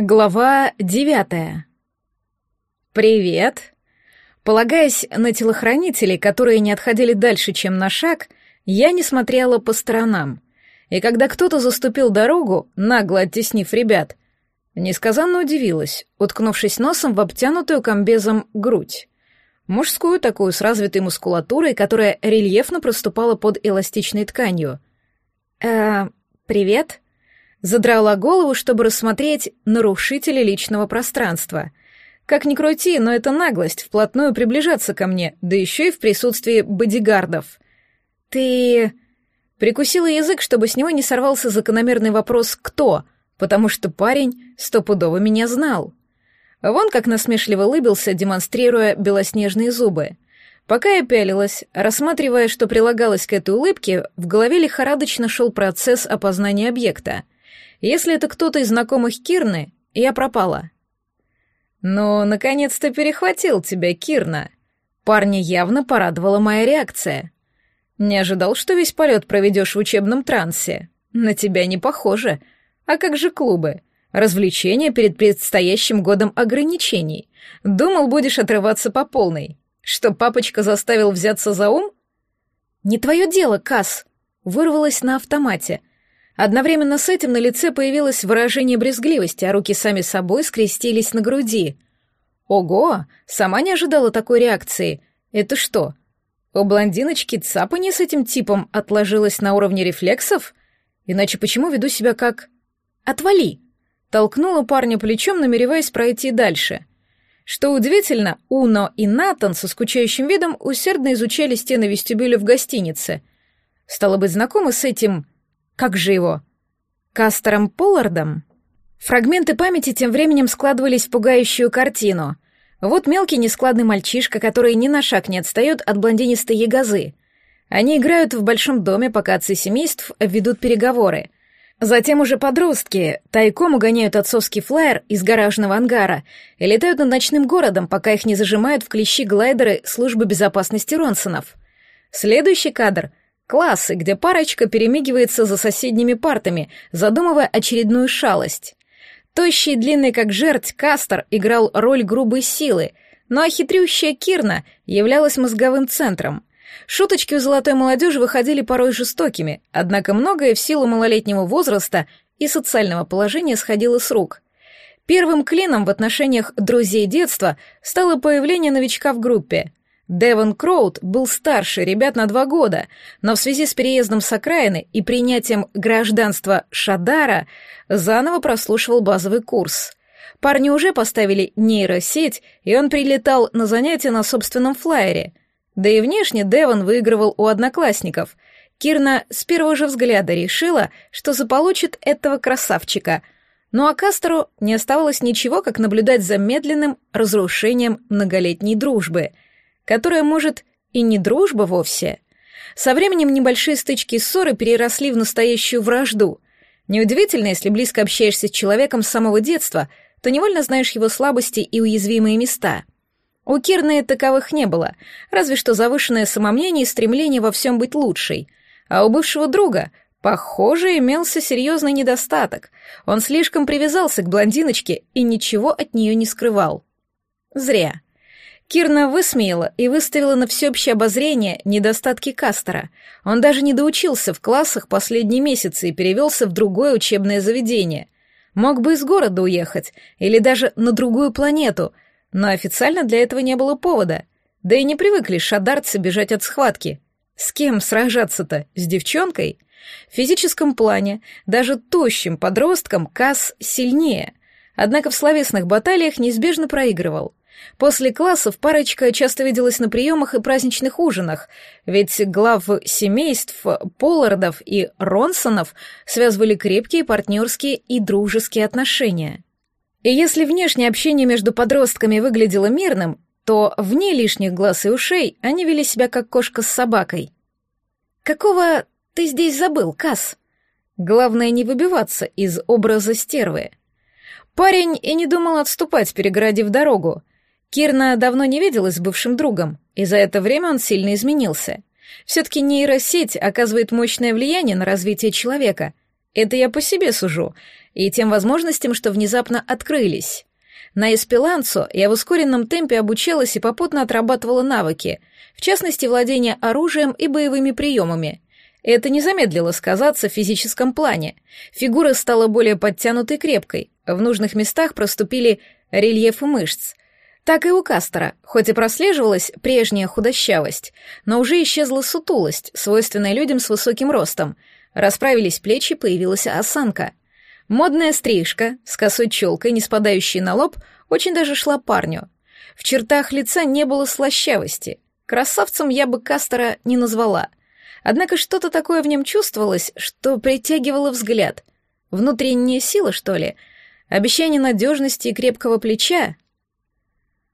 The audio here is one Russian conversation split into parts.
Глава девятая. «Привет!» Полагаясь на телохранителей, которые не отходили дальше, чем на шаг, я не смотрела по сторонам. И когда кто-то заступил дорогу, нагло оттеснив ребят, несказанно удивилась, уткнувшись носом в обтянутую комбезом грудь. Мужскую такую с развитой мускулатурой, которая рельефно проступала под эластичной тканью. «Э, привет?» Задрала голову, чтобы рассмотреть нарушителя личного пространства. Как ни крути, но это наглость вплотную приближаться ко мне, да еще и в присутствии бодигардов. «Ты...» Прикусила язык, чтобы с него не сорвался закономерный вопрос «кто?», потому что парень стопудово меня знал. Вон как насмешливо улыбился, демонстрируя белоснежные зубы. Пока я пялилась, рассматривая, что прилагалось к этой улыбке, в голове лихорадочно шел процесс опознания объекта — если это кто-то из знакомых Кирны, я пропала. «Ну, наконец-то перехватил тебя, Кирна!» Парня явно порадовала моя реакция. «Не ожидал, что весь полет проведешь в учебном трансе. На тебя не похоже. А как же клубы? Развлечения перед предстоящим годом ограничений. Думал, будешь отрываться по полной. Что, папочка заставил взяться за ум?» «Не твое дело, Касс!» Вырвалась на автомате, Одновременно с этим на лице появилось выражение брезгливости, а руки сами собой скрестились на груди. Ого, сама не ожидала такой реакции. Это что? У блондиночки цапанье с этим типом отложилось на уровне рефлексов? Иначе почему веду себя как... «Отвали!» Толкнула парня плечом, намереваясь пройти дальше. Что удивительно, Уно и Натан со скучающим видом усердно изучали стены вестибюля в гостинице. Стало быть, знакомы с этим как же его? Кастером Поллардом? Фрагменты памяти тем временем складывались в пугающую картину. Вот мелкий нескладный мальчишка, который ни на шаг не отстает от блондинистой ягозы. Они играют в большом доме, пока отцы семейств ведут переговоры. Затем уже подростки тайком угоняют отцовский флайер из гаражного ангара и летают над ночным городом, пока их не зажимают в клещи глайдеры службы безопасности Ронсонов. Следующий кадр Классы, где парочка перемигивается за соседними партами, задумывая очередную шалость. Тощий длинный, как жерть, Кастер играл роль грубой силы, ну а Кирна являлась мозговым центром. Шуточки у золотой молодежи выходили порой жестокими, однако многое в силу малолетнего возраста и социального положения сходило с рук. Первым клином в отношениях друзей детства стало появление новичка в группе. Девон Кроуд был старше ребят на два года, но в связи с переездом с окраины и принятием гражданства Шадара заново прослушивал базовый курс. Парни уже поставили нейросеть, и он прилетал на занятия на собственном флайере. Да и внешне Девон выигрывал у одноклассников. Кирна с первого же взгляда решила, что заполучит этого красавчика. Ну а Кастеру не оставалось ничего, как наблюдать за медленным разрушением многолетней дружбы — которая, может, и не дружба вовсе. Со временем небольшие стычки и ссоры переросли в настоящую вражду. Неудивительно, если близко общаешься с человеком с самого детства, то невольно знаешь его слабости и уязвимые места. У Кирны таковых не было, разве что завышенное самомнение и стремление во всем быть лучшей. А у бывшего друга, похоже, имелся серьезный недостаток. Он слишком привязался к блондиночке и ничего от нее не скрывал. Зря. Кирна высмеяла и выставила на всеобщее обозрение недостатки Кастера. Он даже не доучился в классах последние месяцы и перевелся в другое учебное заведение. Мог бы из города уехать или даже на другую планету, но официально для этого не было повода. Да и не привыкли шадарцы бежать от схватки. С кем сражаться-то? С девчонкой? В физическом плане даже тощим подросткам Касс сильнее. Однако в словесных баталиях неизбежно проигрывал. После классов парочка часто виделась на приемах и праздничных ужинах, ведь глав семейств Поллардов и Ронсонов связывали крепкие партнерские и дружеские отношения. И если внешнее общение между подростками выглядело мирным, то вне лишних глаз и ушей они вели себя как кошка с собакой. «Какого ты здесь забыл, Касс?» Главное не выбиваться из образа стервы. Парень и не думал отступать, перегородив дорогу. Кирна давно не виделась с бывшим другом, и за это время он сильно изменился. Все-таки нейросеть оказывает мощное влияние на развитие человека. Это я по себе сужу, и тем возможностям, что внезапно открылись. На эспиланцо я в ускоренном темпе обучалась и попутно отрабатывала навыки, в частности, владение оружием и боевыми приемами. Это не замедлило сказаться в физическом плане. Фигура стала более подтянутой и крепкой, в нужных местах проступили рельефы мышц. Так и у Кастера, хоть и прослеживалась прежняя худощавость, но уже исчезла сутулость, свойственная людям с высоким ростом. Расправились плечи, появилась осанка. Модная стрижка с косой челкой, не спадающей на лоб, очень даже шла парню. В чертах лица не было слащавости. Красавцем я бы Кастера не назвала. Однако что-то такое в нем чувствовалось, что притягивало взгляд. Внутренняя сила, что ли? Обещание надежности и крепкого плеча?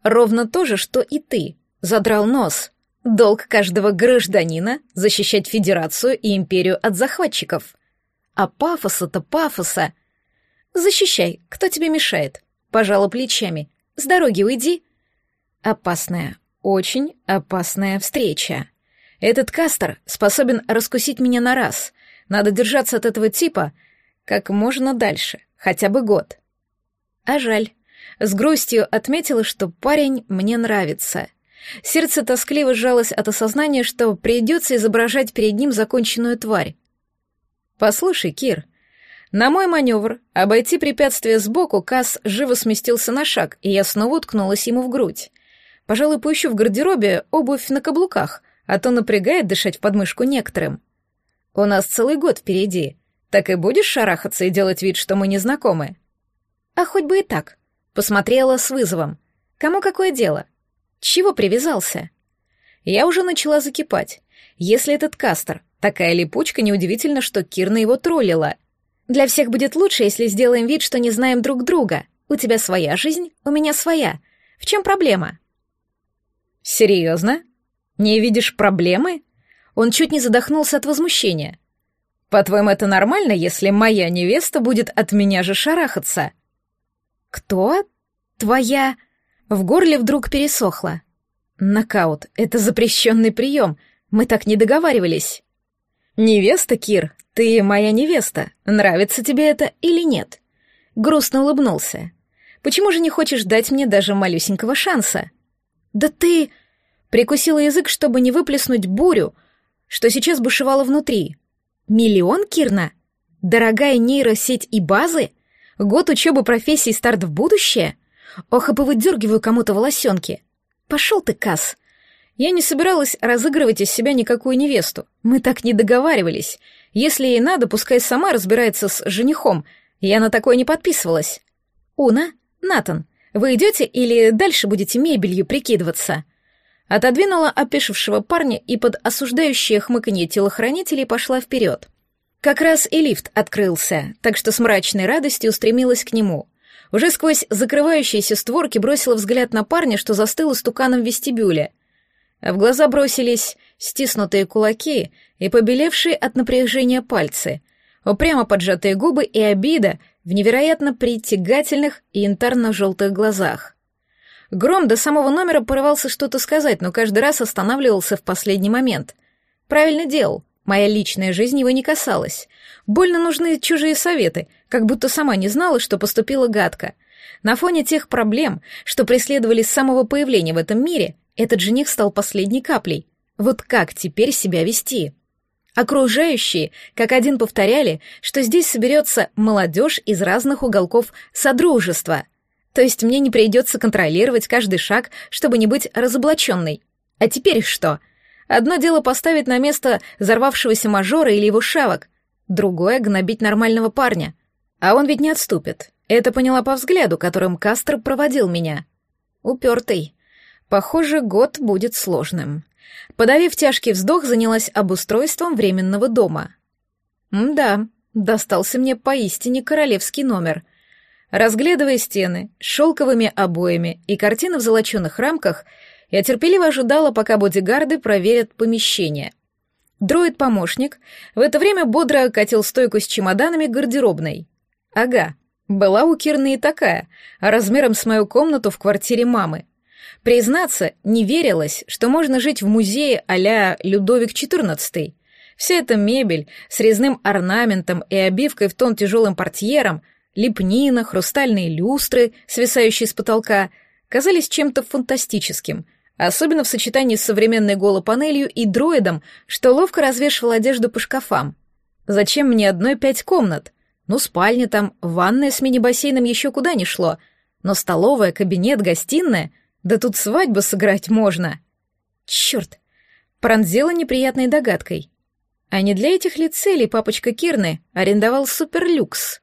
Ровно то же, что и ты. Задрал нос. Долг каждого гражданина — защищать Федерацию и Империю от захватчиков. А пафоса-то пафоса. Защищай, кто тебе мешает? Пожала плечами. С дороги уйди. Опасная, очень опасная встреча. Этот Кастер способен раскусить меня на раз. Надо держаться от этого типа как можно дальше, хотя бы год. А жаль. С грустью отметила, что парень мне нравится. Сердце тоскливо сжалось от осознания, что придется изображать перед ним законченную тварь. «Послушай, Кир, на мой маневр обойти препятствие сбоку Касс живо сместился на шаг, и я снова уткнулась ему в грудь. Пожалуй, поищу в гардеробе обувь на каблуках, а то напрягает дышать в подмышку некоторым. У нас целый год впереди. Так и будешь шарахаться и делать вид, что мы не знакомы?» «А хоть бы и так», Посмотрела с вызовом. Кому какое дело? Чего привязался? Я уже начала закипать. Если этот Кастер такая липучка, неудивительно, что Кирна его троллила. Для всех будет лучше, если сделаем вид, что не знаем друг друга. У тебя своя жизнь, у меня своя. В чем проблема? Серьезно? Не видишь проблемы? Он чуть не задохнулся от возмущения. По-твоему, это нормально, если моя невеста будет от меня же шарахаться? «Кто? Твоя...» В горле вдруг пересохло. «Нокаут — это запрещенный прием. Мы так не договаривались». «Невеста, Кир, ты моя невеста. Нравится тебе это или нет?» Грустно улыбнулся. «Почему же не хочешь дать мне даже малюсенького шанса?» «Да ты...» Прикусила язык, чтобы не выплеснуть бурю, что сейчас бушевало внутри. «Миллион, Кирна? Дорогая нейросеть и базы?» Год учебы профессии старт в будущее? Ох, и повыдергиваю кому-то волосенки. Пошел ты, Касс. Я не собиралась разыгрывать из себя никакую невесту. Мы так не договаривались. Если ей надо, пускай сама разбирается с женихом. Я на такое не подписывалась. Уна, Натан, вы идете или дальше будете мебелью прикидываться? Отодвинула опешившего парня и под осуждающее хмыканье телохранителей пошла вперед. Как раз и лифт открылся, так что с мрачной радостью устремилась к нему. Уже сквозь закрывающиеся створки бросила взгляд на парня, что застыл истуканом в вестибюле. А в глаза бросились стиснутые кулаки и побелевшие от напряжения пальцы, упрямо поджатые губы и обида в невероятно притягательных и янтарно-желтых глазах. Гром до самого номера порывался что-то сказать, но каждый раз останавливался в последний момент. Правильно делал — Моя личная жизнь его не касалась. Больно нужны чужие советы, как будто сама не знала, что поступила гадко. На фоне тех проблем, что преследовали с самого появления в этом мире, этот жених стал последней каплей. Вот как теперь себя вести? Окружающие, как один повторяли, что здесь соберется молодежь из разных уголков содружества. То есть мне не придется контролировать каждый шаг, чтобы не быть разоблаченной. А теперь что? — Одно дело поставить на место взорвавшегося мажора или его шавок, другое — гнобить нормального парня. А он ведь не отступит. Это поняла по взгляду, которым Кастро проводил меня. Упертый. Похоже, год будет сложным. Подавив тяжкий вздох, занялась обустройством временного дома. да, достался мне поистине королевский номер. Разглядывая стены шелковыми обоями и картины в золоченых рамках — я терпеливо ожидала, пока бодигарды проверят помещение. Дроид-помощник в это время бодро катил стойку с чемоданами гардеробной. Ага, была у Кирны и такая, размером с мою комнату в квартире мамы. Признаться, не верилось, что можно жить в музее а-ля Людовик XIV. Вся эта мебель с резным орнаментом и обивкой в тон тяжелым портьером, лепнина, хрустальные люстры, свисающие с потолка, казались чем-то фантастическим, особенно в сочетании с современной голопанелью и дроидом, что ловко развешивал одежду по шкафам. Зачем мне одной пять комнат? Ну, спальня там, ванная с мини-бассейном еще куда не шло, но столовая, кабинет, гостиная, да тут свадьбу сыграть можно. Черт! Пронзила неприятной догадкой. А не для этих ли целей папочка Кирны арендовал суперлюкс?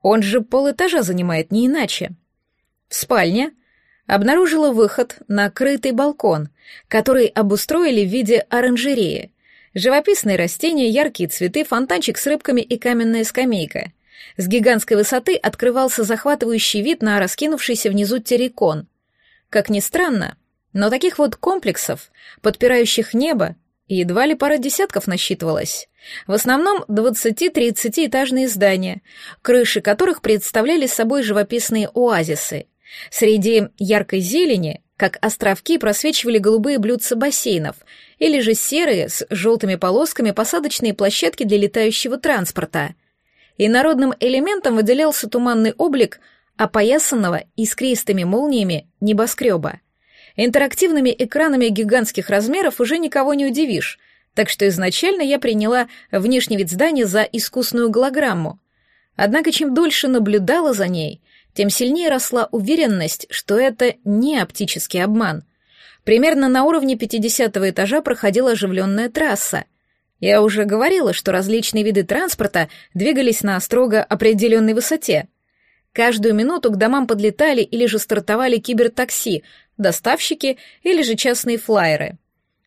Он же полэтажа занимает не иначе. В спальне обнаружила выход на крытый балкон, который обустроили в виде оранжереи. Живописные растения, яркие цветы, фонтанчик с рыбками и каменная скамейка. С гигантской высоты открывался захватывающий вид на раскинувшийся внизу террикон. Как ни странно, но таких вот комплексов, подпирающих небо, едва ли пара десятков насчитывалось. В основном 20-30 этажные здания, крыши которых представляли собой живописные оазисы. Среди яркой зелени, как островки, просвечивали голубые блюдца бассейнов, или же серые с желтыми полосками посадочные площадки для летающего транспорта. И народным элементом выделялся туманный облик опоясанного искристыми молниями небоскреба. Интерактивными экранами гигантских размеров уже никого не удивишь, так что изначально я приняла внешний вид здания за искусную голограмму. Однако чем дольше наблюдала за ней, тем сильнее росла уверенность, что это не оптический обман. Примерно на уровне 50 этажа проходила оживленная трасса. Я уже говорила, что различные виды транспорта двигались на строго определенной высоте. Каждую минуту к домам подлетали или же стартовали кибертакси, доставщики или же частные флайеры.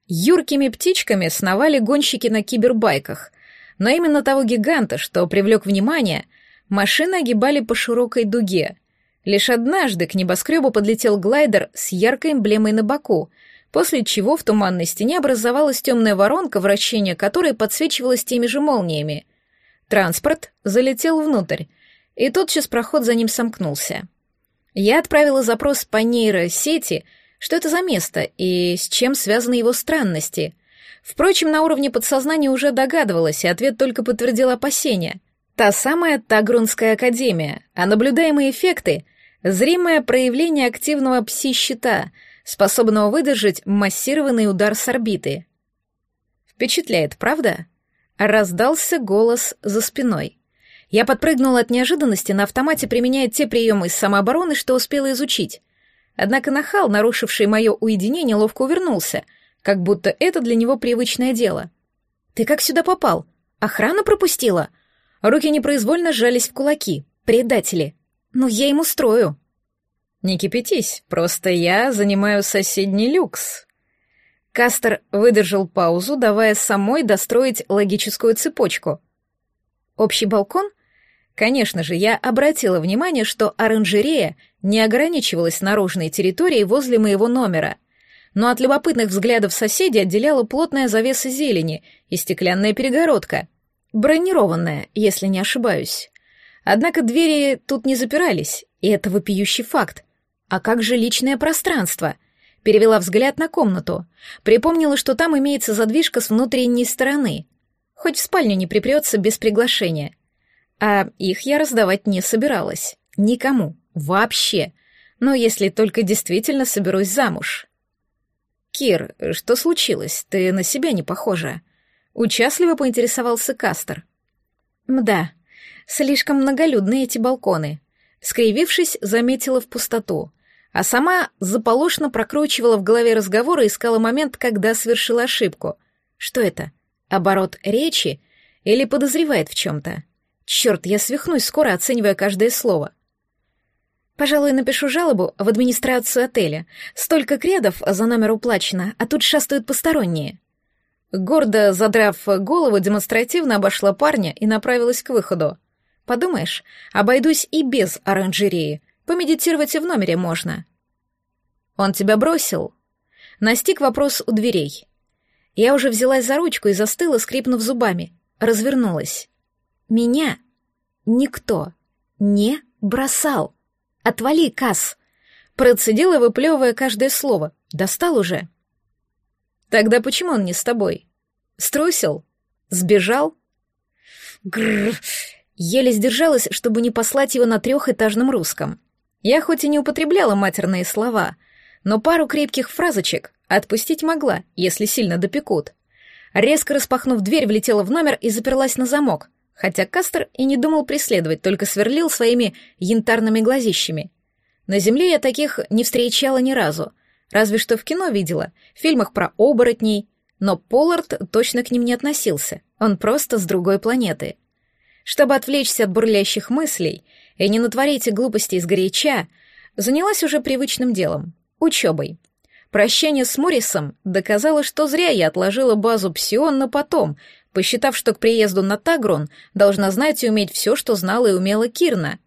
Юркими птичками сновали гонщики на кибербайках, но именно того гиганта, что привлек внимание, машины огибали по широкой дуге. Лишь однажды к небоскребу подлетел глайдер с яркой эмблемой на боку, после чего в туманной стене образовалась темная воронка, вращение которой подсвечивалось теми же молниями. Транспорт залетел внутрь, и тотчас проход за ним сомкнулся. Я отправила запрос по нейросети, что это за место и с чем связаны его странности. Впрочем, на уровне подсознания уже догадывалась, и ответ только подтвердил опасения. Та самая Тагрунская академия, а наблюдаемые эффекты — зримое проявление активного пси-щита, способного выдержать массированный удар с орбиты. Впечатляет, правда? Раздался голос за спиной. Я подпрыгнула от неожиданности, на автомате применяя те приемы самообороны, что успела изучить. Однако нахал, нарушивший мое уединение, ловко увернулся, как будто это для него привычное дело. «Ты как сюда попал? Охрана пропустила?» Руки непроизвольно сжались в кулаки. «Предатели! Ну, я им устрою!» «Не кипятись, просто я занимаю соседний люкс». Кастер выдержал паузу, давая самой достроить логическую цепочку. «Общий балкон?» Конечно же, я обратила внимание, что оранжерея не ограничивалась наружной территорией возле моего номера, но от любопытных взглядов соседей отделяла плотная завеса зелени и стеклянная перегородка, бронированная, если не ошибаюсь. Однако двери тут не запирались, и это вопиющий факт. А как же личное пространство? Перевела взгляд на комнату, припомнила, что там имеется задвижка с внутренней стороны. Хоть в спальню не припрется без приглашения — а их я раздавать не собиралась. Никому. Вообще. Но если только действительно соберусь замуж. «Кир, что случилось? Ты на себя не похожа». Участливо поинтересовался Кастер. «Мда, слишком многолюдные эти балконы». Скривившись, заметила в пустоту, а сама заполошно прокручивала в голове разговор и искала момент, когда совершила ошибку. Что это? Оборот речи? Или подозревает в чем-то? Черт, я свихнусь скоро, оценивая каждое слово. Пожалуй, напишу жалобу в администрацию отеля. Столько кредов за номер уплачено, а тут шастают посторонние. Гордо задрав голову, демонстративно обошла парня и направилась к выходу. Подумаешь, обойдусь и без оранжереи. Помедитировать и в номере можно. Он тебя бросил? Настиг вопрос у дверей. Я уже взялась за ручку и застыла, скрипнув зубами. Развернулась. Меня никто не бросал. Отвали, Касс. Процедила, выплевывая каждое слово. Достал уже. Тогда почему он не с тобой? Струсил? Сбежал? Гррр. Еле сдержалась, чтобы не послать его на трехэтажном русском. Я хоть и не употребляла матерные слова, но пару крепких фразочек отпустить могла, если сильно допекут. Резко распахнув дверь, влетела в номер и заперлась на замок, хотя Кастер и не думал преследовать, только сверлил своими янтарными глазищами. На земле я таких не встречала ни разу, разве что в кино видела, в фильмах про оборотней, но Поллард точно к ним не относился, он просто с другой планеты. Чтобы отвлечься от бурлящих мыслей и не натворить глупостей сгоряча, занялась уже привычным делом — учебой — Прощание с Моррисом доказало, что зря я отложила базу Псион на потом, посчитав, что к приезду на Тагрон должна знать и уметь все, что знала и умела Кирна.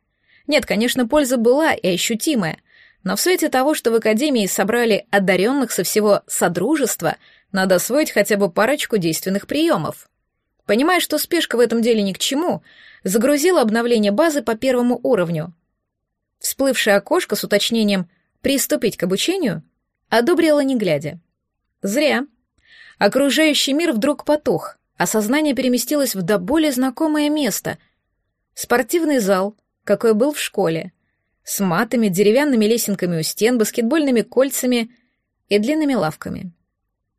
Нет, конечно, польза была и ощутимая, но в свете того, что в Академии собрали одаренных со всего Содружества, надо освоить хотя бы парочку действенных приемов. Понимая, что спешка в этом деле ни к чему, загрузила обновление базы по первому уровню. Всплывшее окошко с уточнением «приступить к обучению» Одобрила не глядя. Зря. Окружающий мир вдруг потух, а сознание переместилось в до более знакомое место. Спортивный зал, какой был в школе, с матами, деревянными лесенками у стен, баскетбольными кольцами и длинными лавками.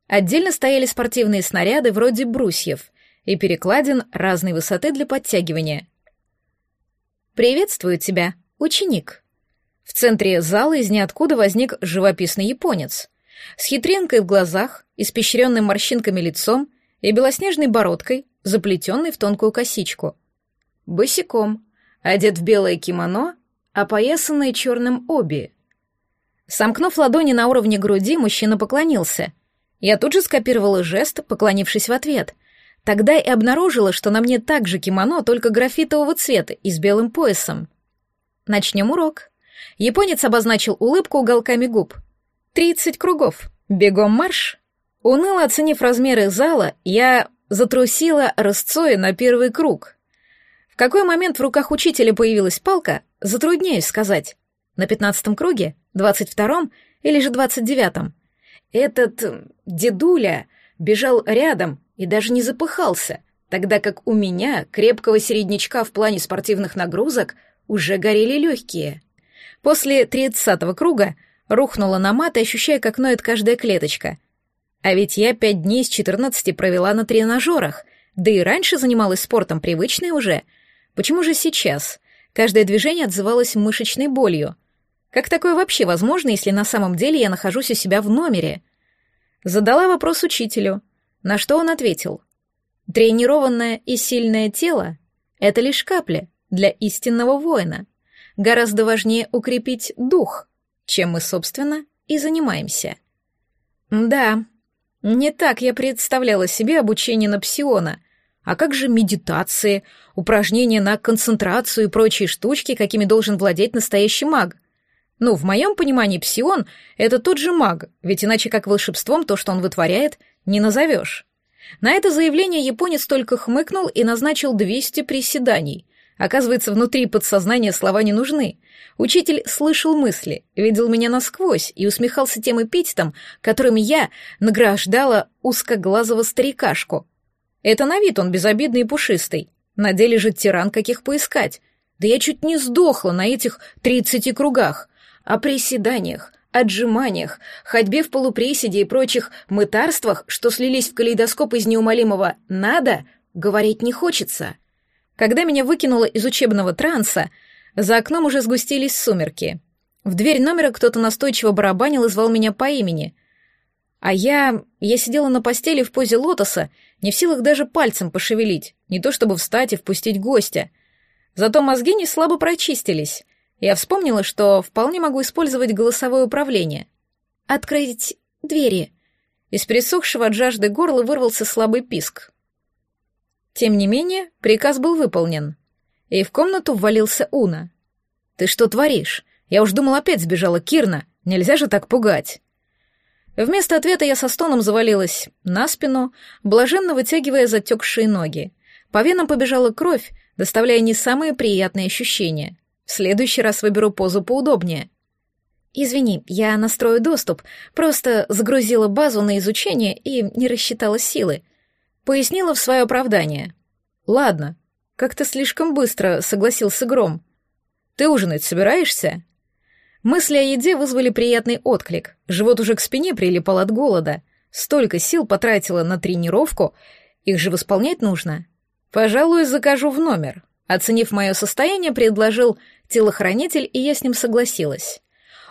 Отдельно стояли спортивные снаряды вроде брусьев и перекладин разной высоты для подтягивания. «Приветствую тебя, ученик», в центре зала из ниоткуда возник живописный японец. С хитринкой в глазах, испещренным морщинками лицом и белоснежной бородкой, заплетенной в тонкую косичку. Босиком, одет в белое кимоно, опоясанное черным оби. Сомкнув ладони на уровне груди, мужчина поклонился. Я тут же скопировала жест, поклонившись в ответ. Тогда и обнаружила, что на мне также кимоно, только графитового цвета и с белым поясом. Начнем урок. Японец обозначил улыбку уголками губ. «Тридцать кругов. Бегом марш!» Уныло оценив размеры зала, я затрусила рысцой на первый круг. В какой момент в руках учителя появилась палка, затрудняюсь сказать. На пятнадцатом круге, двадцать втором или же двадцать девятом. Этот дедуля бежал рядом и даже не запыхался, тогда как у меня, крепкого середнячка в плане спортивных нагрузок, уже горели легкие. После тридцатого круга рухнула на мат, ощущая, как ноет каждая клеточка. А ведь я пять дней с четырнадцати провела на тренажерах, да и раньше занималась спортом, привычной уже. Почему же сейчас? Каждое движение отзывалось мышечной болью. Как такое вообще возможно, если на самом деле я нахожусь у себя в номере? Задала вопрос учителю, на что он ответил. Тренированное и сильное тело — это лишь капля для истинного воина гораздо важнее укрепить дух, чем мы, собственно, и занимаемся. Да, не так я представляла себе обучение на псиона. А как же медитации, упражнения на концентрацию и прочие штучки, какими должен владеть настоящий маг? Ну, в моем понимании псион — это тот же маг, ведь иначе как волшебством то, что он вытворяет, не назовешь. На это заявление японец только хмыкнул и назначил 200 приседаний, Оказывается, внутри подсознания слова не нужны. Учитель слышал мысли, видел меня насквозь и усмехался тем эпитетом, которым я награждала узкоглазого старикашку. Это на вид он безобидный и пушистый. На деле же тиран каких поискать. Да я чуть не сдохла на этих тридцати кругах. О приседаниях, отжиманиях, ходьбе в полуприседе и прочих мытарствах, что слились в калейдоскоп из неумолимого «надо», говорить не хочется. Когда меня выкинуло из учебного транса, за окном уже сгустились сумерки. В дверь номера кто-то настойчиво барабанил и звал меня по имени. А я... я сидела на постели в позе лотоса, не в силах даже пальцем пошевелить, не то чтобы встать и впустить гостя. Зато мозги не слабо прочистились. Я вспомнила, что вполне могу использовать голосовое управление. «Открыть двери». Из пересохшего от жажды горла вырвался слабый писк. Тем не менее, приказ был выполнен. И в комнату ввалился Уна. «Ты что творишь? Я уж думал, опять сбежала Кирна. Нельзя же так пугать». Вместо ответа я со стоном завалилась на спину, блаженно вытягивая затекшие ноги. По венам побежала кровь, доставляя не самые приятные ощущения. В следующий раз выберу позу поудобнее. «Извини, я настрою доступ, просто загрузила базу на изучение и не рассчитала силы», Пояснила в свое оправдание. «Ладно, как-то слишком быстро согласился Гром. Ты ужинать собираешься?» Мысли о еде вызвали приятный отклик. Живот уже к спине прилипал от голода. Столько сил потратила на тренировку, их же восполнять нужно. Пожалуй, закажу в номер. Оценив мое состояние, предложил телохранитель, и я с ним согласилась.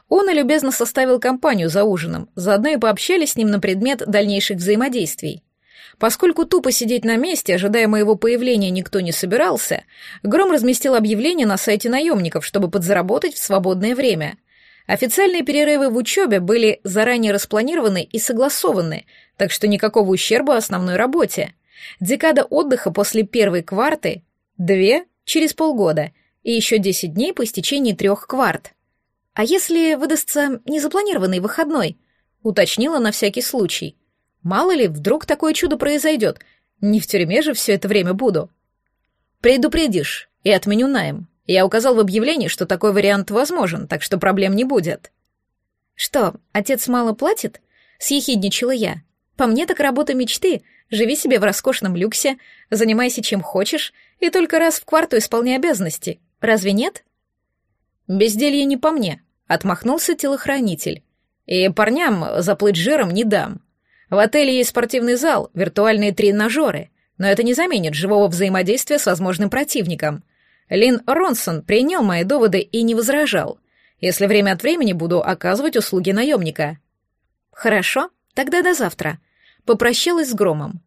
Он и любезно составил компанию за ужином, заодно и пообщались с ним на предмет дальнейших взаимодействий. Поскольку тупо сидеть на месте, ожидая моего появления, никто не собирался, Гром разместил объявление на сайте наемников, чтобы подзаработать в свободное время. Официальные перерывы в учебе были заранее распланированы и согласованы, так что никакого ущерба основной работе. Декада отдыха после первой кварты — две через полгода, и еще десять дней по истечении трех кварт. «А если выдастся незапланированный выходной?» — уточнила на всякий случай. Мало ли, вдруг такое чудо произойдет. Не в тюрьме же все это время буду. Предупредишь и отменю найм. Я указал в объявлении, что такой вариант возможен, так что проблем не будет. Что, отец мало платит? Съехидничала я. По мне так работа мечты. Живи себе в роскошном люксе, занимайся чем хочешь и только раз в кварту исполняй обязанности. Разве нет? Безделье не по мне, отмахнулся телохранитель. И парням заплыть жиром не дам. В отеле есть спортивный зал, виртуальные тренажеры, но это не заменит живого взаимодействия с возможным противником. Лин Ронсон принял мои доводы и не возражал, если время от времени буду оказывать услуги наемника. Хорошо, тогда до завтра. Попрощалась с Громом.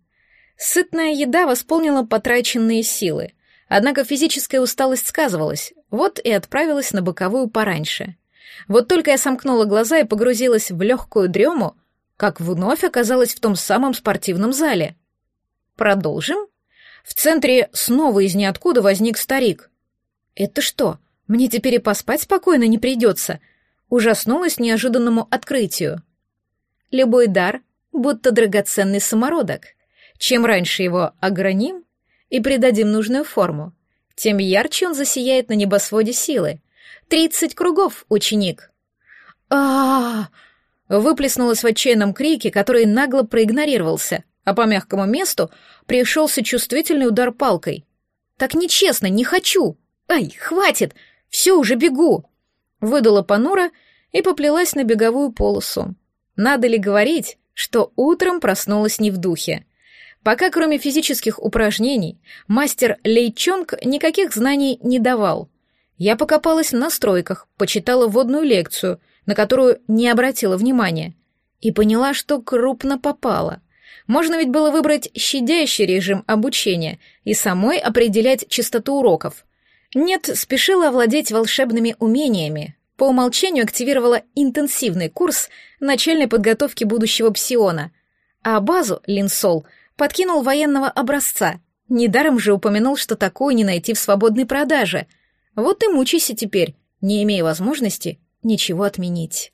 Сытная еда восполнила потраченные силы, однако физическая усталость сказывалась, вот и отправилась на боковую пораньше. Вот только я сомкнула глаза и погрузилась в легкую дрему, как вновь оказалась в том самом спортивном зале. Продолжим? В центре снова из ниоткуда возник старик. Это что, мне теперь и поспать спокойно не придется? Ужаснулась неожиданному открытию. Любой дар, будто драгоценный самородок. Чем раньше его ограним и придадим нужную форму, тем ярче он засияет на небосводе силы. Тридцать кругов, ученик. а, -а, -а выплеснулась в отчаянном крике, который нагло проигнорировался, а по мягкому месту пришелся чувствительный удар палкой. «Так нечестно, не хочу! Ай, хватит! Все, уже бегу!» Выдала понура и поплелась на беговую полосу. Надо ли говорить, что утром проснулась не в духе? Пока кроме физических упражнений мастер Лейчонг никаких знаний не давал. Я покопалась в настройках, почитала вводную лекцию — на которую не обратила внимания, и поняла, что крупно попала. Можно ведь было выбрать щадящий режим обучения и самой определять частоту уроков. Нет, спешила овладеть волшебными умениями. По умолчанию активировала интенсивный курс начальной подготовки будущего псиона, а базу Линсол подкинул военного образца. Недаром же упомянул, что такое не найти в свободной продаже. Вот и мучайся теперь, не имея возможности ничего отменить.